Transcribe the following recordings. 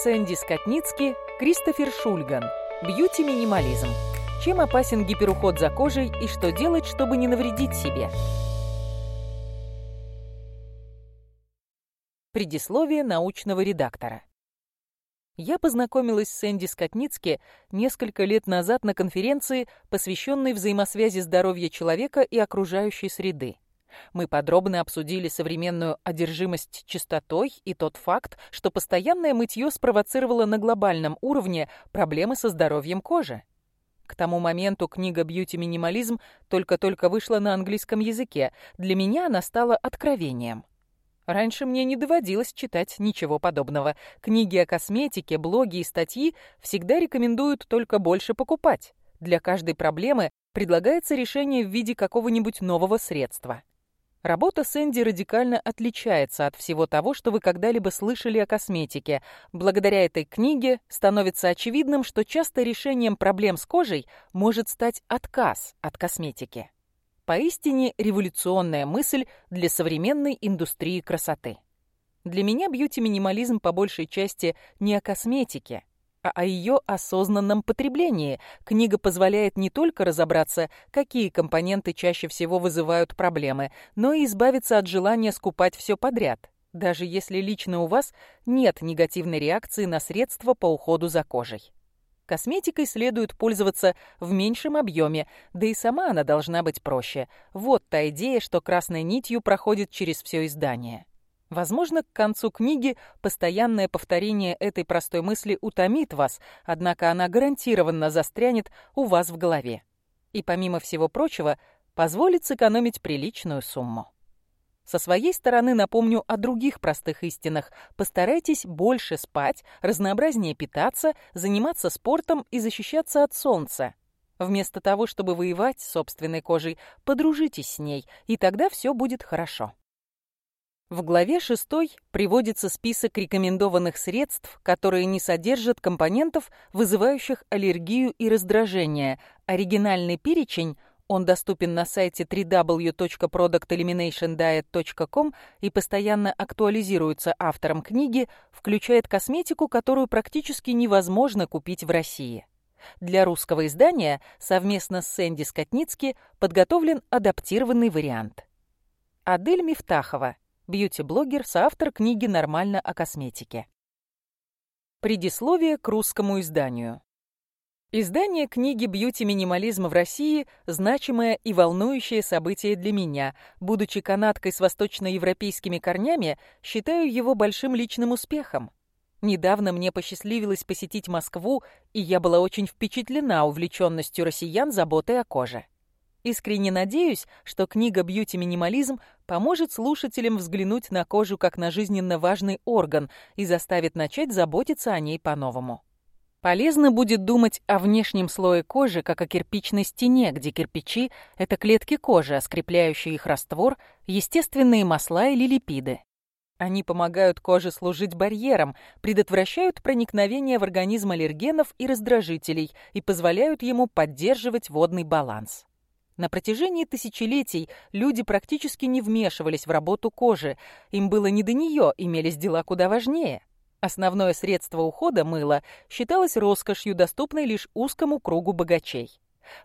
Сэнди Скотницки, Кристофер Шульган. Бьюти-минимализм. Чем опасен гиперуход за кожей и что делать, чтобы не навредить себе? Предисловие научного редактора. Я познакомилась с Сэнди Скотницки несколько лет назад на конференции, посвященной взаимосвязи здоровья человека и окружающей среды. Мы подробно обсудили современную одержимость чистотой и тот факт, что постоянное мытье спровоцировало на глобальном уровне проблемы со здоровьем кожи. К тому моменту книга «Бьюти-минимализм» только-только вышла на английском языке. Для меня она стала откровением. Раньше мне не доводилось читать ничего подобного. Книги о косметике, блоги и статьи всегда рекомендуют только больше покупать. Для каждой проблемы предлагается решение в виде какого-нибудь нового средства. Работа Сэнди радикально отличается от всего того, что вы когда-либо слышали о косметике. Благодаря этой книге становится очевидным, что часто решением проблем с кожей может стать отказ от косметики. Поистине революционная мысль для современной индустрии красоты. Для меня бьюти-минимализм по большей части не о косметике, а о ее осознанном потреблении. Книга позволяет не только разобраться, какие компоненты чаще всего вызывают проблемы, но и избавиться от желания скупать все подряд, даже если лично у вас нет негативной реакции на средства по уходу за кожей. Косметикой следует пользоваться в меньшем объеме, да и сама она должна быть проще. Вот та идея, что красной нитью проходит через все издание. Возможно, к концу книги постоянное повторение этой простой мысли утомит вас, однако она гарантированно застрянет у вас в голове. И помимо всего прочего, позволит сэкономить приличную сумму. Со своей стороны напомню о других простых истинах. Постарайтесь больше спать, разнообразнее питаться, заниматься спортом и защищаться от солнца. Вместо того, чтобы воевать с собственной кожей, подружитесь с ней, и тогда все будет хорошо. В главе 6 приводится список рекомендованных средств, которые не содержат компонентов, вызывающих аллергию и раздражение. Оригинальный перечень, он доступен на сайте www.producteliminationdiet.com и постоянно актуализируется автором книги, включает косметику, которую практически невозможно купить в России. Для русского издания совместно с Сэнди Скотницки подготовлен адаптированный вариант. Адель Мифтахова – бьюти-блогер, соавтор книги «Нормально о косметике». Предисловие к русскому изданию. Издание книги «Бьюти-минимализм в России» – значимое и волнующее событие для меня. Будучи канадкой с восточноевропейскими корнями, считаю его большим личным успехом. Недавно мне посчастливилось посетить Москву, и я была очень впечатлена увлеченностью россиян заботой о коже. Искренне надеюсь, что книга «Бьюти-минимализм» поможет слушателям взглянуть на кожу как на жизненно важный орган и заставит начать заботиться о ней по-новому. Полезно будет думать о внешнем слое кожи, как о кирпичной стене, где кирпичи — это клетки кожи, а скрепляющие их раствор — естественные масла или липиды. Они помогают коже служить барьером, предотвращают проникновение в организм аллергенов и раздражителей и позволяют ему поддерживать водный баланс. На протяжении тысячелетий люди практически не вмешивались в работу кожи. Им было не до нее, имелись дела куда важнее. Основное средство ухода мыло считалось роскошью, доступной лишь узкому кругу богачей.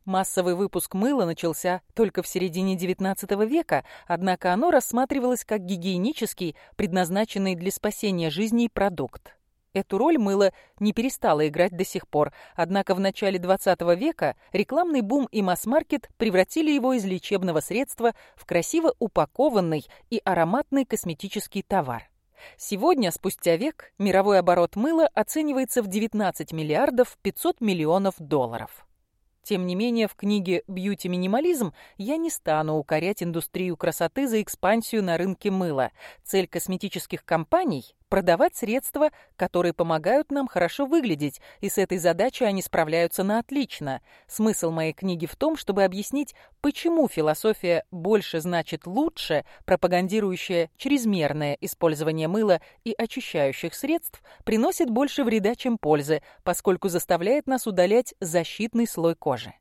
Массовый выпуск мыла начался только в середине XIX века, однако оно рассматривалось как гигиенический, предназначенный для спасения жизней продукт. Эту роль мыло не перестало играть до сих пор, однако в начале 20 века рекламный бум и масс-маркет превратили его из лечебного средства в красиво упакованный и ароматный косметический товар. Сегодня, спустя век, мировой оборот мыла оценивается в 19 миллиардов 500 миллионов долларов. Тем не менее, в книге «Бьюти-минимализм» я не стану укорять индустрию красоты за экспансию на рынке мыла. Цель косметических компаний продавать средства, которые помогают нам хорошо выглядеть, и с этой задачей они справляются на отлично. Смысл моей книги в том, чтобы объяснить, почему философия «больше значит лучше», пропагандирующая чрезмерное использование мыла и очищающих средств, приносит больше вреда, чем пользы, поскольку заставляет нас удалять защитный слой кожи.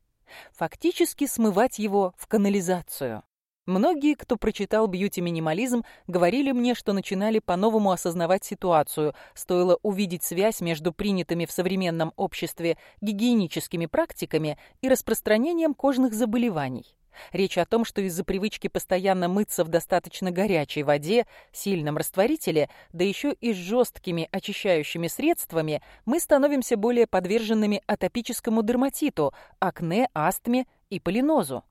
Фактически смывать его в канализацию. Многие, кто прочитал «Бьюти-минимализм», говорили мне, что начинали по-новому осознавать ситуацию. Стоило увидеть связь между принятыми в современном обществе гигиеническими практиками и распространением кожных заболеваний. Речь о том, что из-за привычки постоянно мыться в достаточно горячей воде, сильном растворителе, да еще и с жесткими очищающими средствами, мы становимся более подверженными атопическому дерматиту, акне, астме и полинозу.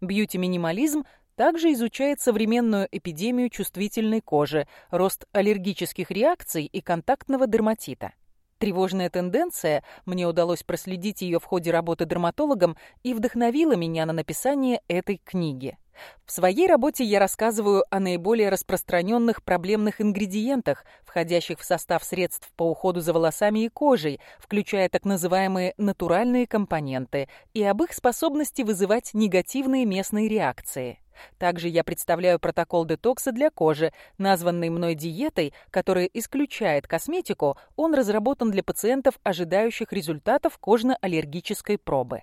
Бьюти-минимализм также изучает современную эпидемию чувствительной кожи, рост аллергических реакций и контактного дерматита. Тревожная тенденция, мне удалось проследить ее в ходе работы дерматологом и вдохновила меня на написание этой книги. В своей работе я рассказываю о наиболее распространенных проблемных ингредиентах, входящих в состав средств по уходу за волосами и кожей, включая так называемые натуральные компоненты, и об их способности вызывать негативные местные реакции. Также я представляю протокол детокса для кожи, названный мной диетой, которая исключает косметику, он разработан для пациентов, ожидающих результатов кожно-аллергической пробы.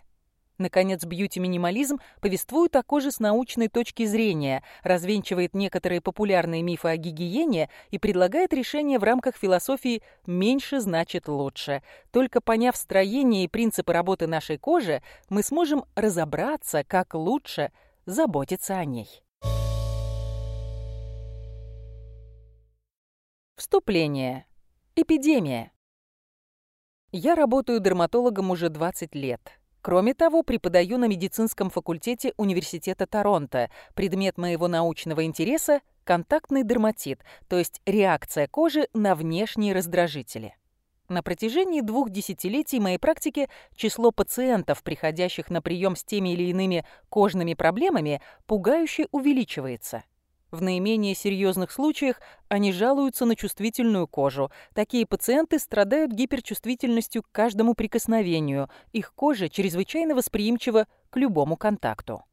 Наконец, бьюти-минимализм повествует о коже с научной точки зрения, развенчивает некоторые популярные мифы о гигиене и предлагает решение в рамках философии «меньше значит лучше». Только поняв строение и принципы работы нашей кожи, мы сможем разобраться, как лучше – заботиться о ней. Вступление. Эпидемия. Я работаю дерматологом уже 20 лет. Кроме того, преподаю на медицинском факультете Университета Торонто. Предмет моего научного интереса – контактный дерматит, то есть реакция кожи на внешние раздражители. На протяжении двух десятилетий моей практики число пациентов, приходящих на прием с теми или иными кожными проблемами, пугающе увеличивается. В наименее серьезных случаях они жалуются на чувствительную кожу. Такие пациенты страдают гиперчувствительностью к каждому прикосновению. Их кожа чрезвычайно восприимчива к любому контакту.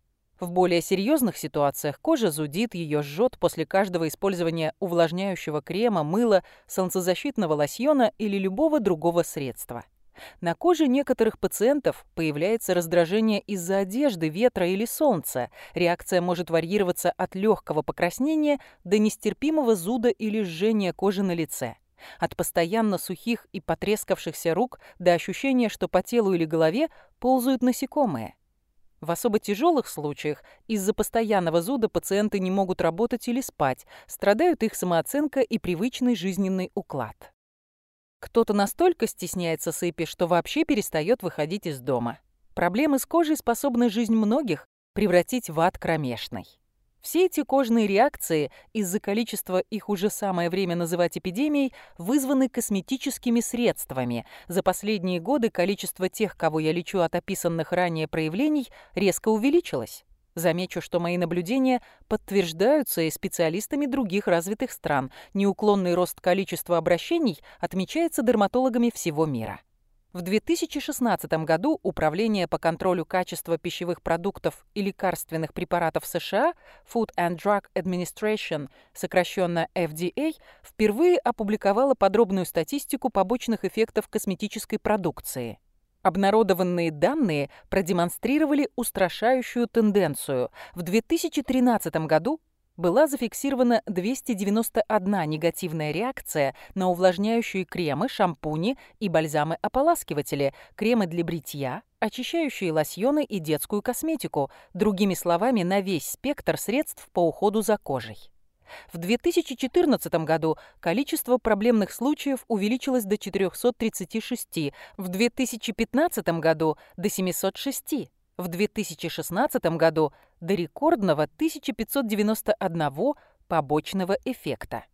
В более серьезных ситуациях кожа зудит, ее жжет после каждого использования увлажняющего крема, мыла, солнцезащитного лосьона или любого другого средства. На коже некоторых пациентов появляется раздражение из-за одежды, ветра или солнца. Реакция может варьироваться от легкого покраснения до нестерпимого зуда или жжения кожи на лице. От постоянно сухих и потрескавшихся рук до ощущения, что по телу или голове ползают насекомые. В особо тяжелых случаях из-за постоянного зуда пациенты не могут работать или спать, страдают их самооценка и привычный жизненный уклад. Кто-то настолько стесняется сыпи, что вообще перестает выходить из дома. Проблемы с кожей способны жизнь многих превратить в ад кромешный. Все эти кожные реакции, из-за количества их уже самое время называть эпидемией, вызваны косметическими средствами. За последние годы количество тех, кого я лечу от описанных ранее проявлений, резко увеличилось. Замечу, что мои наблюдения подтверждаются и специалистами других развитых стран. Неуклонный рост количества обращений отмечается дерматологами всего мира. В 2016 году Управление по контролю качества пищевых продуктов и лекарственных препаратов США Food and Drug Administration, сокращенно FDA, впервые опубликовало подробную статистику побочных эффектов косметической продукции. Обнародованные данные продемонстрировали устрашающую тенденцию. В 2013 году была зафиксирована 291 негативная реакция на увлажняющие кремы, шампуни и бальзамы-ополаскиватели, кремы для бритья, очищающие лосьоны и детскую косметику, другими словами, на весь спектр средств по уходу за кожей. В 2014 году количество проблемных случаев увеличилось до 436, в 2015 году – до 706 в 2016 году до рекордного 1591 побочного эффекта.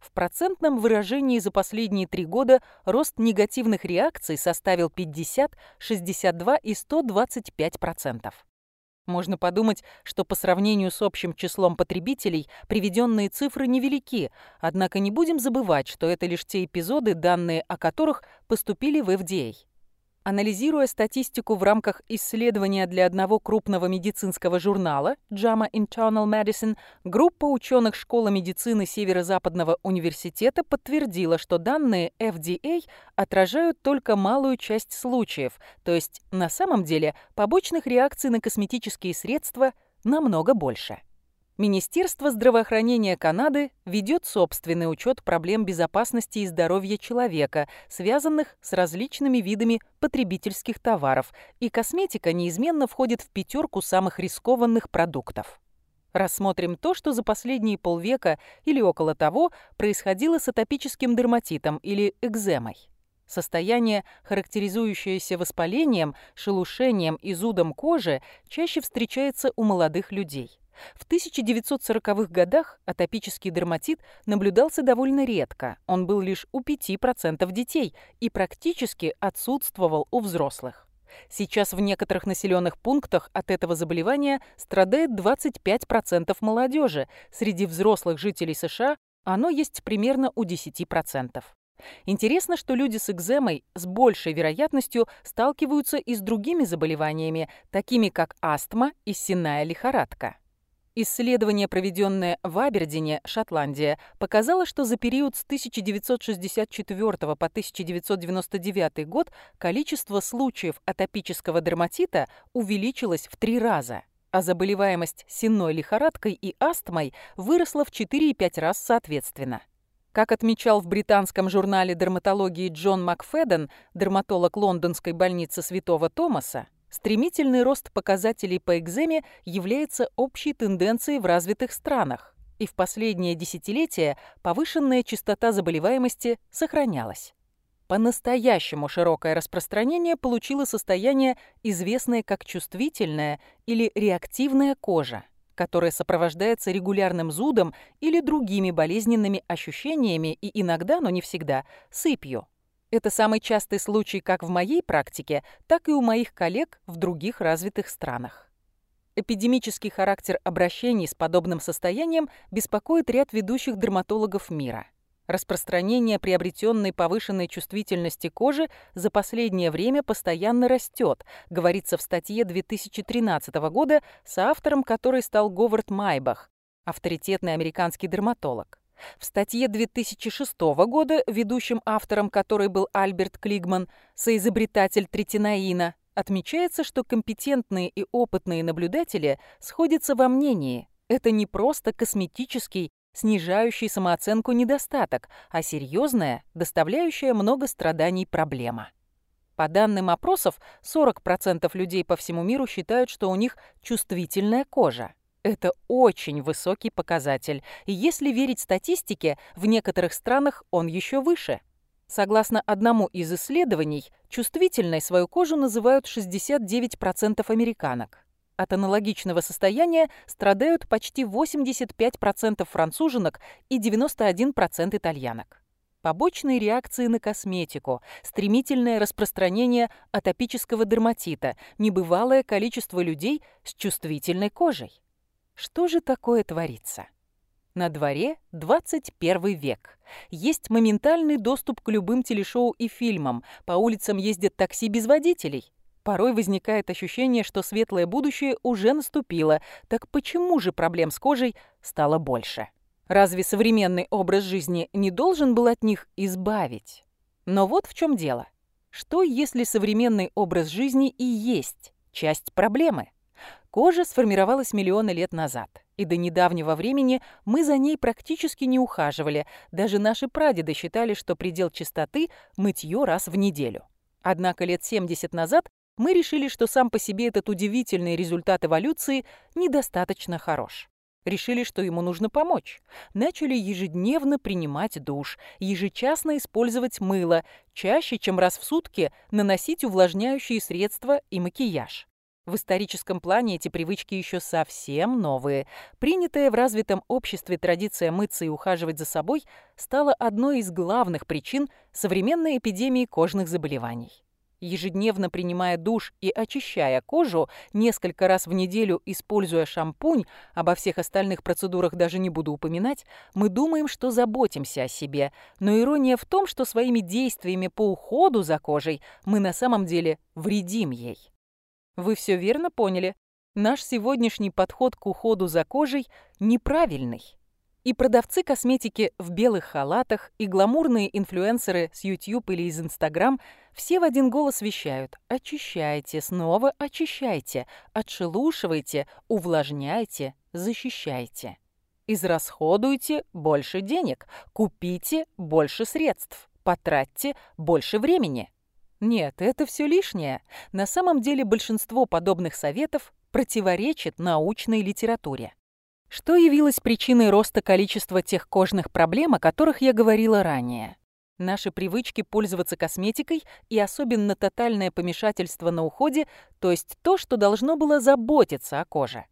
В процентном выражении за последние три года рост негативных реакций составил 50, 62 и 125 процентов. Можно подумать, что по сравнению с общим числом потребителей приведенные цифры невелики, однако не будем забывать, что это лишь те эпизоды, данные о которых поступили в FDA. Анализируя статистику в рамках исследования для одного крупного медицинского журнала JAMA Internal Medicine, группа ученых Школы медицины Северо-Западного университета подтвердила, что данные FDA отражают только малую часть случаев, то есть на самом деле побочных реакций на косметические средства намного больше. Министерство здравоохранения Канады ведет собственный учет проблем безопасности и здоровья человека, связанных с различными видами потребительских товаров, и косметика неизменно входит в пятерку самых рискованных продуктов. Рассмотрим то, что за последние полвека или около того происходило с атопическим дерматитом или экземой. Состояние, характеризующееся воспалением, шелушением и зудом кожи, чаще встречается у молодых людей. В 1940-х годах атопический дерматит наблюдался довольно редко, он был лишь у 5% детей и практически отсутствовал у взрослых. Сейчас в некоторых населенных пунктах от этого заболевания страдает 25% молодежи, среди взрослых жителей США оно есть примерно у 10%. Интересно, что люди с экземой с большей вероятностью сталкиваются и с другими заболеваниями, такими как астма и сенная лихорадка. Исследование, проведенное в Абердине, Шотландия, показало, что за период с 1964 по 1999 год количество случаев атопического дерматита увеличилось в три раза, а заболеваемость сенной лихорадкой и астмой выросла в 4,5 раз соответственно. Как отмечал в британском журнале дерматологии Джон Макфеден, дерматолог лондонской больницы Святого Томаса, Стремительный рост показателей по экземе является общей тенденцией в развитых странах, и в последнее десятилетие повышенная частота заболеваемости сохранялась. По-настоящему широкое распространение получило состояние, известное как чувствительная или реактивная кожа, которое сопровождается регулярным зудом или другими болезненными ощущениями и иногда, но не всегда, сыпью – это самый частый случай как в моей практике, так и у моих коллег в других развитых странах. Эпидемический характер обращений с подобным состоянием беспокоит ряд ведущих дерматологов мира. Распространение приобретенной повышенной чувствительности кожи за последнее время постоянно растет, говорится в статье 2013 года, соавтором которой стал Говард Майбах, авторитетный американский дерматолог. В статье 2006 года, ведущим автором которой был Альберт Клигман, соизобретатель третинаина, отмечается, что компетентные и опытные наблюдатели сходятся во мнении. Это не просто косметический, снижающий самооценку недостаток, а серьезная, доставляющая много страданий проблема. По данным опросов, 40% людей по всему миру считают, что у них чувствительная кожа. Это очень высокий показатель, и если верить статистике, в некоторых странах он еще выше. Согласно одному из исследований, чувствительной свою кожу называют 69% американок. От аналогичного состояния страдают почти 85% француженок и 91% итальянок. Побочные реакции на косметику, стремительное распространение атопического дерматита, небывалое количество людей с чувствительной кожей. Что же такое творится? На дворе 21 век. Есть моментальный доступ к любым телешоу и фильмам. По улицам ездят такси без водителей. Порой возникает ощущение, что светлое будущее уже наступило. Так почему же проблем с кожей стало больше? Разве современный образ жизни не должен был от них избавить? Но вот в чем дело. Что, если современный образ жизни и есть часть проблемы? Кожа сформировалась миллионы лет назад, и до недавнего времени мы за ней практически не ухаживали, даже наши прадеды считали, что предел чистоты – мытье раз в неделю. Однако лет 70 назад мы решили, что сам по себе этот удивительный результат эволюции недостаточно хорош. Решили, что ему нужно помочь. Начали ежедневно принимать душ, ежечасно использовать мыло, чаще, чем раз в сутки наносить увлажняющие средства и макияж. В историческом плане эти привычки еще совсем новые. Принятая в развитом обществе традиция мыться и ухаживать за собой стала одной из главных причин современной эпидемии кожных заболеваний. Ежедневно принимая душ и очищая кожу, несколько раз в неделю используя шампунь, обо всех остальных процедурах даже не буду упоминать, мы думаем, что заботимся о себе. Но ирония в том, что своими действиями по уходу за кожей мы на самом деле вредим ей. Вы все верно поняли. Наш сегодняшний подход к уходу за кожей неправильный. И продавцы косметики в белых халатах, и гламурные инфлюенсеры с YouTube или из Instagram все в один голос вещают «Очищайте, снова очищайте, отшелушивайте, увлажняйте, защищайте». Израсходуйте больше денег, купите больше средств, потратьте больше времени. Нет, это все лишнее. На самом деле большинство подобных советов противоречит научной литературе. Что явилось причиной роста количества тех кожных проблем, о которых я говорила ранее? Наши привычки пользоваться косметикой и особенно тотальное помешательство на уходе, то есть то, что должно было заботиться о коже.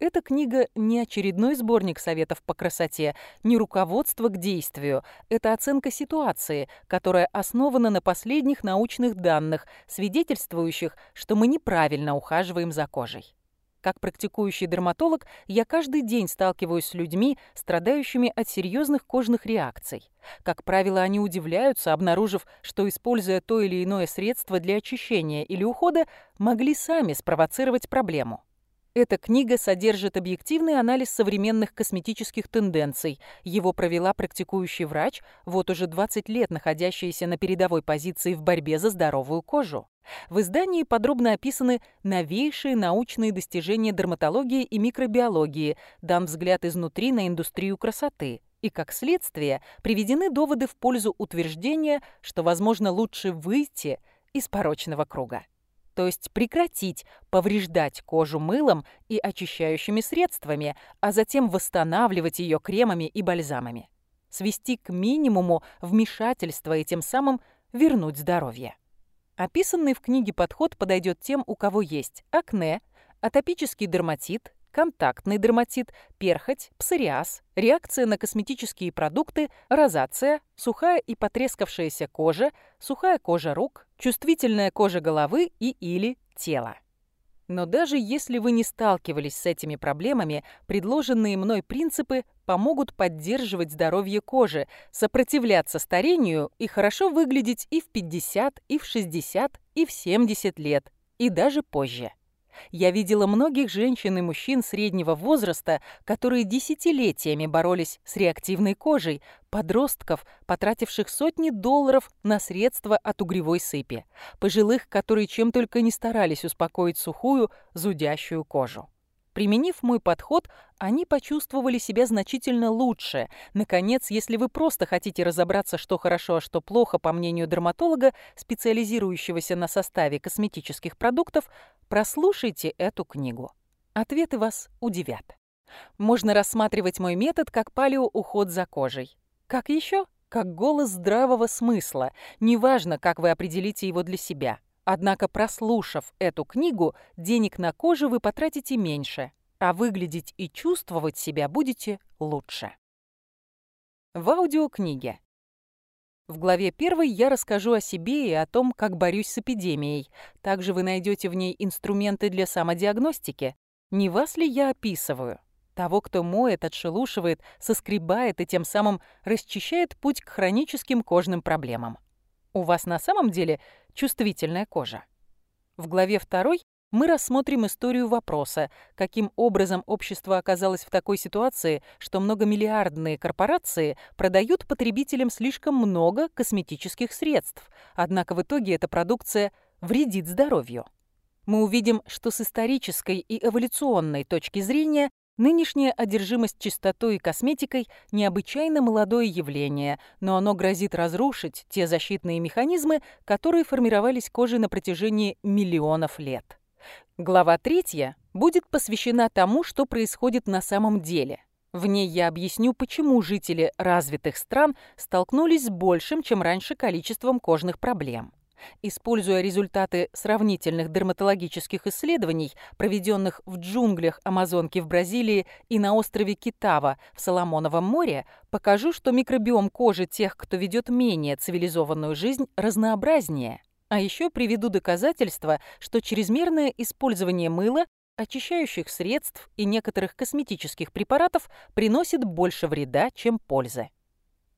Эта книга не очередной сборник советов по красоте, не руководство к действию. Это оценка ситуации, которая основана на последних научных данных, свидетельствующих, что мы неправильно ухаживаем за кожей. Как практикующий дерматолог, я каждый день сталкиваюсь с людьми, страдающими от серьезных кожных реакций. Как правило, они удивляются, обнаружив, что, используя то или иное средство для очищения или ухода, могли сами спровоцировать проблему. Эта книга содержит объективный анализ современных косметических тенденций. Его провела практикующий врач, вот уже 20 лет находящаяся на передовой позиции в борьбе за здоровую кожу. В издании подробно описаны новейшие научные достижения дерматологии и микробиологии, дан взгляд изнутри на индустрию красоты. И, как следствие, приведены доводы в пользу утверждения, что, возможно, лучше выйти из порочного круга то есть прекратить повреждать кожу мылом и очищающими средствами, а затем восстанавливать ее кремами и бальзамами. Свести к минимуму вмешательство и тем самым вернуть здоровье. Описанный в книге подход подойдет тем, у кого есть акне, атопический дерматит, контактный дерматит, перхоть, псориаз, реакция на косметические продукты, розация, сухая и потрескавшаяся кожа, сухая кожа рук, чувствительная кожа головы и или тела. Но даже если вы не сталкивались с этими проблемами, предложенные мной принципы помогут поддерживать здоровье кожи, сопротивляться старению и хорошо выглядеть и в 50, и в 60, и в 70 лет, и даже позже я видела многих женщин и мужчин среднего возраста, которые десятилетиями боролись с реактивной кожей, подростков, потративших сотни долларов на средства от угревой сыпи, пожилых, которые чем только не старались успокоить сухую, зудящую кожу. Применив мой подход, они почувствовали себя значительно лучше. Наконец, если вы просто хотите разобраться, что хорошо, а что плохо, по мнению дерматолога, специализирующегося на составе косметических продуктов, Прослушайте эту книгу. Ответы вас удивят. Можно рассматривать мой метод как палеоуход за кожей. Как еще? Как голос здравого смысла. Неважно, как вы определите его для себя. Однако, прослушав эту книгу, денег на кожу вы потратите меньше, а выглядеть и чувствовать себя будете лучше. В аудиокниге в главе первой я расскажу о себе и о том, как борюсь с эпидемией. Также вы найдете в ней инструменты для самодиагностики. Не вас ли я описываю? Того, кто моет, отшелушивает, соскребает и тем самым расчищает путь к хроническим кожным проблемам. У вас на самом деле чувствительная кожа. В главе второй мы рассмотрим историю вопроса, каким образом общество оказалось в такой ситуации, что многомиллиардные корпорации продают потребителям слишком много косметических средств, однако в итоге эта продукция вредит здоровью. Мы увидим, что с исторической и эволюционной точки зрения нынешняя одержимость чистотой и косметикой – необычайно молодое явление, но оно грозит разрушить те защитные механизмы, которые формировались кожей на протяжении миллионов лет. Глава третья будет посвящена тому, что происходит на самом деле. В ней я объясню, почему жители развитых стран столкнулись с большим, чем раньше, количеством кожных проблем. Используя результаты сравнительных дерматологических исследований, проведенных в джунглях Амазонки в Бразилии и на острове Китава в Соломоновом море, покажу, что микробиом кожи тех, кто ведет менее цивилизованную жизнь, разнообразнее – а еще приведу доказательства, что чрезмерное использование мыла, очищающих средств и некоторых косметических препаратов приносит больше вреда, чем пользы.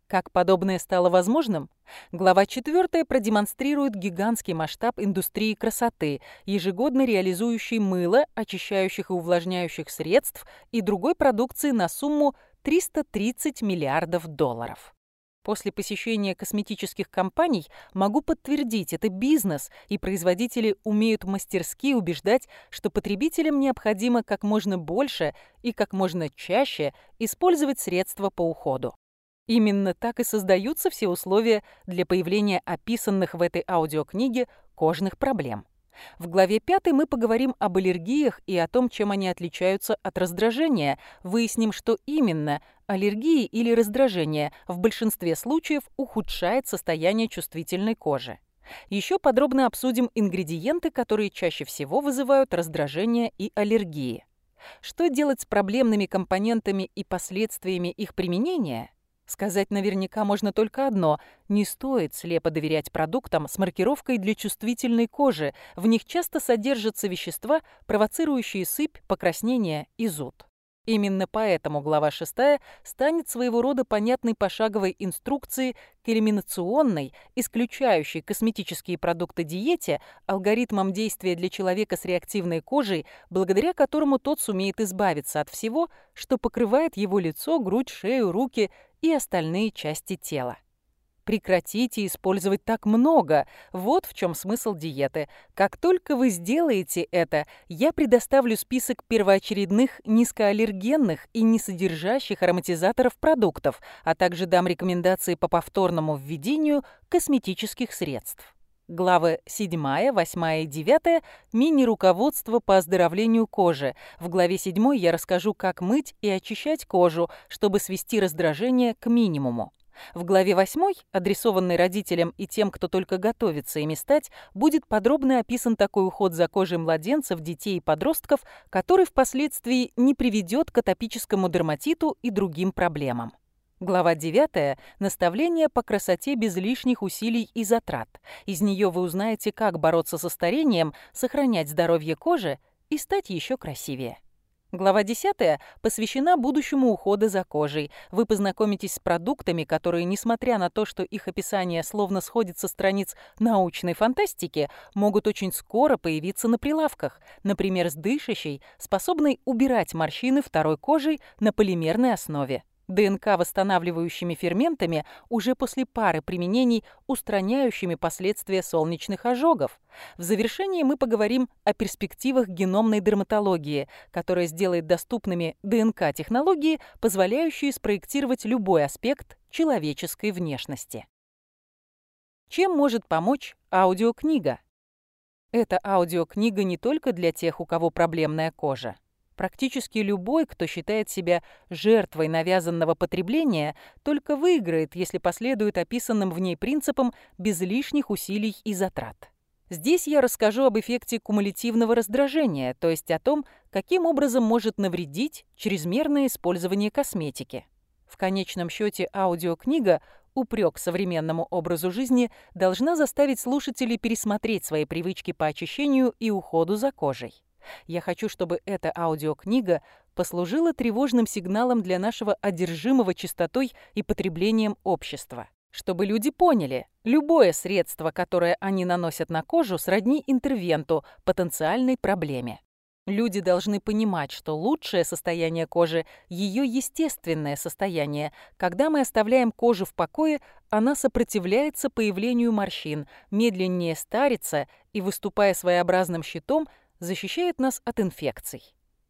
Как подобное стало возможным? Глава 4 продемонстрирует гигантский масштаб индустрии красоты, ежегодно реализующей мыло, очищающих и увлажняющих средств и другой продукции на сумму 330 миллиардов долларов. После посещения косметических компаний могу подтвердить, это бизнес, и производители умеют мастерски убеждать, что потребителям необходимо как можно больше и как можно чаще использовать средства по уходу. Именно так и создаются все условия для появления описанных в этой аудиокниге кожных проблем. В главе 5 мы поговорим об аллергиях и о том, чем они отличаются от раздражения, выясним, что именно аллергии или раздражения в большинстве случаев ухудшает состояние чувствительной кожи. Еще подробно обсудим ингредиенты, которые чаще всего вызывают раздражение и аллергии. Что делать с проблемными компонентами и последствиями их применения? Сказать наверняка можно только одно – не стоит слепо доверять продуктам с маркировкой для чувствительной кожи, в них часто содержатся вещества, провоцирующие сыпь, покраснение и зуд. Именно поэтому глава 6 станет своего рода понятной пошаговой инструкцией к элиминационной, исключающей косметические продукты диете, алгоритмом действия для человека с реактивной кожей, благодаря которому тот сумеет избавиться от всего, что покрывает его лицо, грудь, шею, руки и остальные части тела. Прекратите использовать так много. Вот в чем смысл диеты. Как только вы сделаете это, я предоставлю список первоочередных низкоаллергенных и не содержащих ароматизаторов продуктов, а также дам рекомендации по повторному введению косметических средств. Главы 7, 8 и 9 «Мини-руководство по оздоровлению кожи». В главе 7 я расскажу, как мыть и очищать кожу, чтобы свести раздражение к минимуму. В главе 8, адресованной родителям и тем, кто только готовится ими стать, будет подробно описан такой уход за кожей младенцев, детей и подростков, который впоследствии не приведет к атопическому дерматиту и другим проблемам. Глава 9. Наставление по красоте без лишних усилий и затрат. Из нее вы узнаете, как бороться со старением, сохранять здоровье кожи и стать еще красивее. Глава 10 посвящена будущему ухода за кожей. Вы познакомитесь с продуктами, которые, несмотря на то, что их описание словно сходит со страниц научной фантастики, могут очень скоро появиться на прилавках. Например, с дышащей, способной убирать морщины второй кожей на полимерной основе. ДНК-восстанавливающими ферментами уже после пары применений, устраняющими последствия солнечных ожогов. В завершении мы поговорим о перспективах геномной дерматологии, которая сделает доступными ДНК-технологии, позволяющие спроектировать любой аспект человеческой внешности. Чем может помочь аудиокнига? Эта аудиокнига не только для тех, у кого проблемная кожа. Практически любой, кто считает себя жертвой навязанного потребления, только выиграет, если последует описанным в ней принципам без лишних усилий и затрат. Здесь я расскажу об эффекте кумулятивного раздражения, то есть о том, каким образом может навредить чрезмерное использование косметики. В конечном счете аудиокнига «Упрек современному образу жизни» должна заставить слушателей пересмотреть свои привычки по очищению и уходу за кожей. Я хочу, чтобы эта аудиокнига послужила тревожным сигналом для нашего одержимого чистотой и потреблением общества. Чтобы люди поняли, любое средство, которое они наносят на кожу, сродни интервенту, потенциальной проблеме. Люди должны понимать, что лучшее состояние кожи – ее естественное состояние. Когда мы оставляем кожу в покое, она сопротивляется появлению морщин, медленнее старится и, выступая своеобразным щитом, защищает нас от инфекций.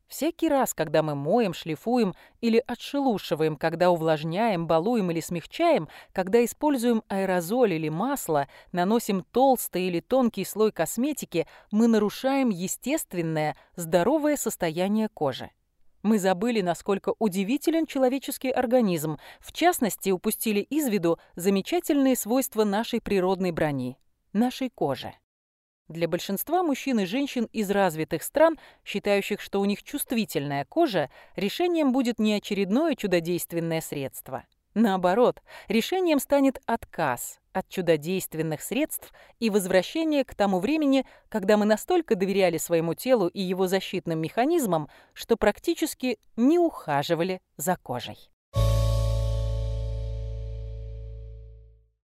Всякий раз, когда мы моем, шлифуем или отшелушиваем, когда увлажняем, балуем или смягчаем, когда используем аэрозоль или масло, наносим толстый или тонкий слой косметики, мы нарушаем естественное, здоровое состояние кожи. Мы забыли, насколько удивителен человеческий организм, в частности, упустили из виду замечательные свойства нашей природной брони – нашей кожи. Для большинства мужчин и женщин из развитых стран, считающих, что у них чувствительная кожа, решением будет не очередное чудодейственное средство. Наоборот, решением станет отказ от чудодейственных средств и возвращение к тому времени, когда мы настолько доверяли своему телу и его защитным механизмам, что практически не ухаживали за кожей.